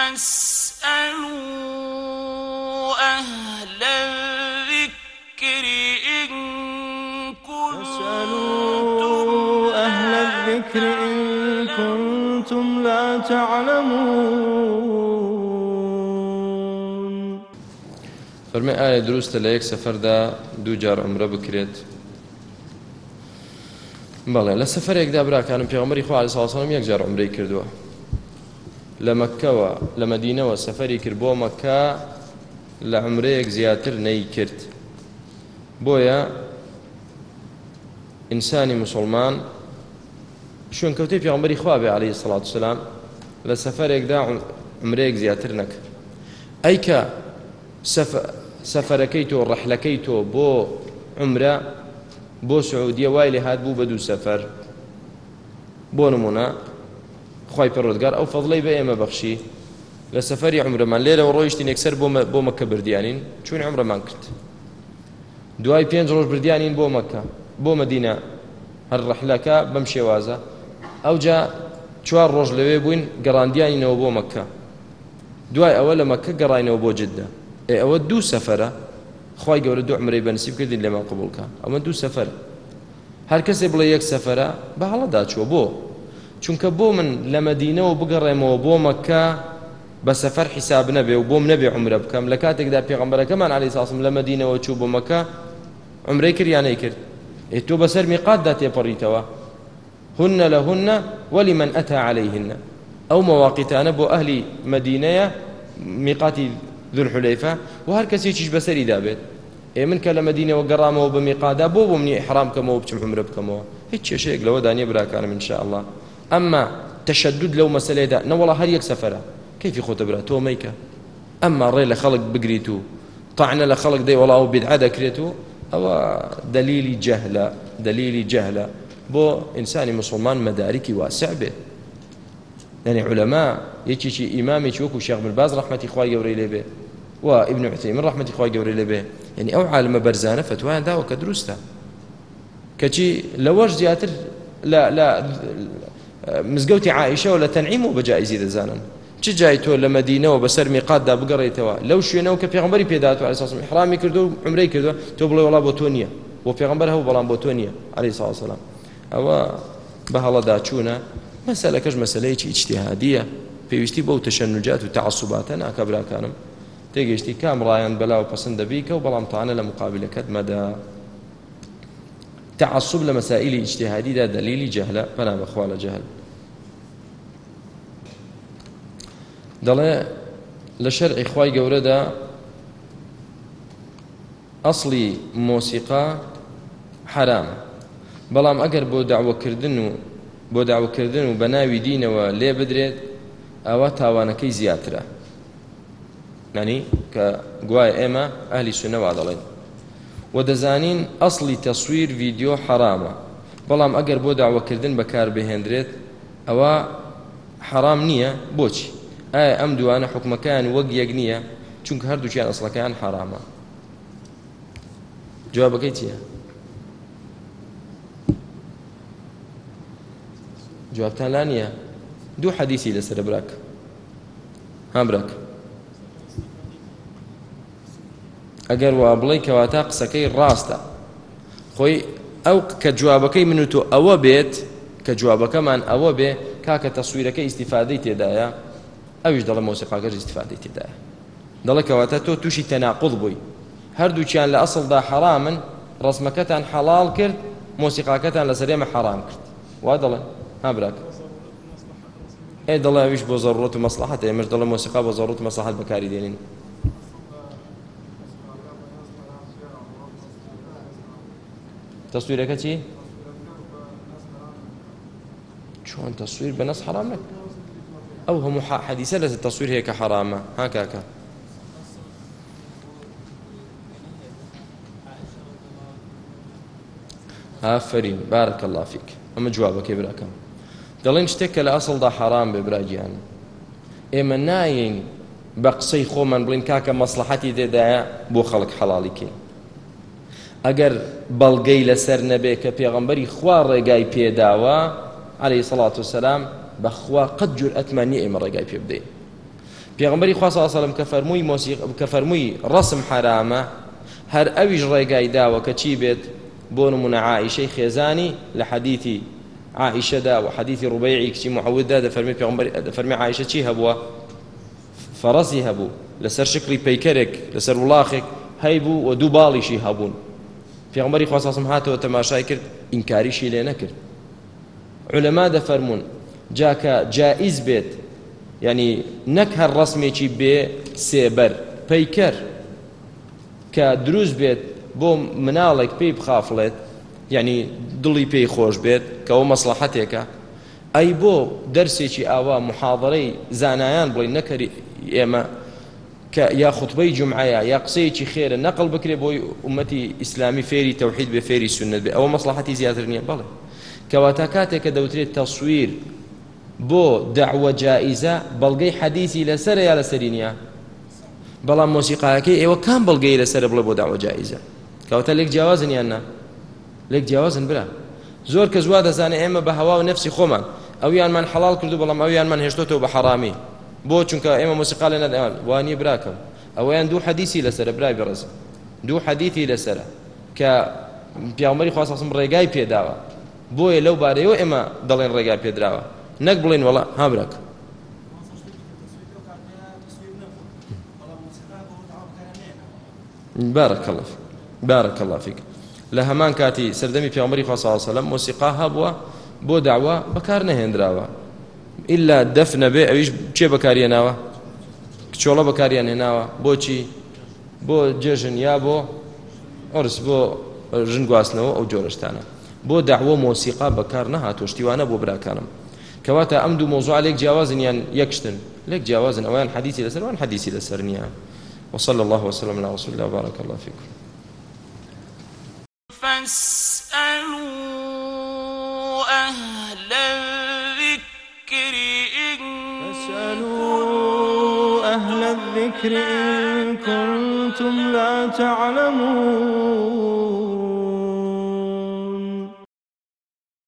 فاسألوا أهل الذكر إن كنتم أهل الذكر إن كنتم لا تعلمون. فەرمێ ئایا دروستە لە یەک سەفەردا دوو جار عمرە بکرێت بەڵێ لە سەفرێکدا براکانم پێغمەری خوا ساسەڵم یەک جار عمرەی کردووە لە مەکەوە لە مەدینەوە سەفەری کرد بۆ مەکە لە عمرەیەک زیاتر بۆیە ئینسانی مسلمان شوێنکەوتەی پێغمبەری خوا بێ عليه سڵات وسلام لە سەفەرێکدا عمرەیەک زیاتر نەکە ئەیکە سەفەرەکەی تۆ ڕەحلەکەی تۆ بۆ عمرە بۆ سعودیە وای لێ هات بوو بە دوو خی پەڕۆدگار ئەو فەضڵی بە ئێمە بەخشی. لە سەفەری عمرەمان لێرەوە ڕۆیشتی نێکسەر بۆ مەکە بردیانین. چون عمرەمان کرد. دوای پێنج ڕۆژ بردیانین بۆ مەکە بۆ مەدینە هەر ڕەحلەکە بەم شێوازە. ئەوجا چوار ڕۆژ لەوێ بووین گەڕاندیانینەوە بۆ مەکە. دوای ئەوە لە مەکە گەڕینەوە بۆ جددا ئێ ئەوە دوو سەفرە. خی گەورە دوو عمرەی بەنسیب کردین لێمان قبولکە ئەمە دوو سەفەر هەر کەسێ بڵێ یەک سەفرە بە هەڵەدا چوە بۆ. چونکە بۆ من لە مەدینەوە بگەڕێمەوە بۆ مەکە بە سەفەر حیساب نەبێ و بۆم نەبێ عمرە بکەم. لە کاتێکدا پێغمبەرەکەمان علی ساسم لە مەدینەوە چوو بۆ مەکە عمرەی کردیانەی کرد. تۆ بەسەر میقاتدا هن لهن ولمن أتى عليهن. أو مواقيتان بو أهل مدينة ميقات ذو الحليفة وهر كسي تشيش بسري دابت إيه من كلا وقرامة وبميقادا بو بمني إحرام كما وبتم عمره بكما هيك شيء لو داني براكان إن شاء الله أما تشدد لو مسألة دا نولا هر يك سفرة؟ كيف يخوت برا تو ميكا. أما ري لخلق بقريتو. طعنا لخلق دي والله بدعة ذكريتو أو دليل جهلة دليل جهلة. بۆ ئینسانی مسلمان مەدارکی واسع بێت يعني علماء یەکێکی ئیمامێکی وەکو شێخ باز ڕحمەتی خخوای گەورەی لێبێ و ابن عثيمين ڕحمەتی خخوای گەورەی لێبێ يعني ئەو عالمە بەرزانە فتوایان داوە کە دروستە کەچی لەوەش زیاتر لە لە مزگەوتی عیشەوە لە تەنعیم و بەجایزی دەزانن چ جای تۆ لە مدینەوە بەسەر میقاتدا بگەڕێتەوە لەو شوێنەوە کە پێغمبەری پێداتوە ئەساس حرامی کردو و عمرەی کردو تۆ بڵێ وڵا بۆ تۆ نییە. بۆ پێغمبەر هەوو بەڵام بۆ تۆ نییە علی ساسەلام ئەوە بە هەڵەداچوونە مەسەلەکەش مەسلەیەکی ئیجتیهادیە. پێویستی بەو تەشەنجات و تعسوباتە ناکە براکانم تێگەشتی کام ڕایەن بەلاو پسند دەبیکە و بەڵام تاانە لە مقابلەکەت مەدا. تعصب ئیجتیهادیدا دلیلی جەهلە پەنا بەخوا لە جەهل. دەڵێ لە شەرعی خوای گەورەدا ئەسڵی مۆسیقا حرامە بەڵام ئەگەر بۆ داوەکردن و بۆ داوەکردن و بە ناوی دینەوە لێ بدرێت ئەوە تاوانەکەی زیاترە. نانی؟ کە گوایە ئێمە ئەهلی سونەوا دەڵێن. و دەزانین ئەسڵی تەسویر ڤیددیۆ حرامە. بەڵام ئەگەر بۆ داوەکردن بەکار بهێنرێت ئەوە حرام نییە بۆچی؟ ئایا ئەم دوانە حکومەکان وەک یەک نییە؟ چونکە هەردووچیان ئەسڵەکان حرامە. جوابەکەی چییە؟ جوابتان لا نییە. دوو حەدیسی لەسەر براک ها براک ئەگەر وا بڵێ کەواتە قسەکەی ڕاستە. خۆی ئەو کە جوابەکەی من و تۆ ئەوە بێت کە جوابەکەمان ئەوە بێ کاکە تەسویرەکە ئیسیفادەی تێدایە ئەویش دەڵە مۆسیقاگەر ئیسیفادەی تێدایە دەڵێ کەواتە تۆ تووشی تەناقض بووی هەردووچیان لە ئەسڵدا حرامن ڕسمەکەتان حەڵال کرد مۆسیقاکەتان لەسەرێمە حرام کرد وا دەڵێن ها براك. اي دڵێ ویش بۆ ضرورەت و مەسلحەت ئێمەش دەڵێ مۆسیقا بۆ ضرورەت مەسلحەت بەکاری دێنین تصويرك چی چۆن تصوير بنص حرام لك أو هم حديثة لە التصوير هيك حرامة ها كاكا. آفرين. بارك الله فيك. ئەمە جوابەکەی براکەم دەڵێن شتێک کە لە ئەسڵدا حرام بێ براگیان ئێمە ناین بە قسەی خۆمان بڵین کاکە مەسلحەتی دێدایە بۆ خەڵک حەڵالیکەین ئەگەر بەڵگەی لەسەر نەبێ کە پێغەمبەری خوا ڕێگای پێداوە عليه سڵات و سەسلام بەخوا قەت جور ئەتمانی ئێمە ڕێگای پێ بدەین پێغمبەری خوا صلی الله علیه و سلم کە فەرمووی مۆسیق کە فەرمووی ڕسم حرامە هەر ئەویش ڕێگای داوە کە چی بێت بۆ نمونە عائیشەی خێزانی لە حەدیثی عائشەدا و حەدیثی ڕوبەیعی کچی محەوددا دەفەرمی پێغمبەر دەفەرمی عائشە چی هەبووە فەڕەسی هەبوو لەسەر شکلی پەیکەرێک لەسەر وڵاخێک هەیبوو و دوو باڵیشی هەبوون پێغمبەری خوا صلی الله علیه و سلم هاتەوە تەماشای کرد ئینکاریشی لێ نەکرد علەما دەفەرمونون جاکە جائز بێت. ینی نەک هەر ڕسمێکی بێ سێبەر. پەیکەر کە دروست بێت بۆ مناڵێک پێی بخافڵێت ینی دڵی پێی خۆش بێت کەەوە مەسلحەتێکە. ئەی بۆ دەرسێکی ئاوا محاضرەی زانایان بڵی نەکەری ئێمە کە یا خوتبەی جمعایە یا قسەیەکی خێرە نەقل بکرێ بۆی ومەتی ئیسلامی فێری تەوحید بێ فێری سنت بێ. ئەوە مەسلحەتی زیاتر نییە بڵێ کەواتە کاتێک کە دەوترێت تەسویر بۆ دعوە جائیزە بەڵگەی حەدیثی لەسرە یا لەسەری نییە؟ بەڵام مۆسیقاەکەی ئێوە کام بەڵگەی لەسرە بڵێ بۆ داوە جائیزە کەوتە لێک جیاوازن یاننا لێک جیاوازن برا. زۆر کە زوا دەزانێ ئێمە بە هەوا و نفسی خۆمان. ئەویانمان حەڵال کردو بەڵام ئەویانمان هێشتۆتەوە بە حەرامی بۆ چونکە ئێمە مۆسیقا لێ نەدەوان وانی براکەم. ئەوەیان دوو حەدیسی لەسرە برای بەڕز دوو حەدیثی لەسرە کە پیامەری خواستم ڕێگای پێداوە. بۆیە لەو بارەیەوە ئێمە دەڵێن ڕێگای پێدراوە. نەک بڵێن وڵا هابراک بارك الله فيك بارك الله فيك لە هەمان کاتی سەردەمی پیامەری خۆسەسەلم مۆسیقا هەبووە بۆ داوا بەکار نەهێنراوە. ئللا دەف نەبێ ئەویش چێ بەکارێناوە کچۆڵە بەکاریان هێناوە بۆچی بۆ جێژن یا بۆ ئۆرس بۆ ژن گواستنەوە ئەو جۆرەشتانە. بۆ داوە مۆسیقا بەکار نەهاتۆ شتیوانە بۆ براکانم. کەواتە ئەم دوو مۆزوع لێک جیاوازن یان یەکشتن لێک جیاوازن ئەویان حەدیثی لەسەر وأن حەدیثی لەسەر نییە وصلى الله وسلم على رسول الله وبارك الله فيكم. فاسألوا أهل الذكر إن فاسألوا أهل الذكر إن كنتم لا تعلمون.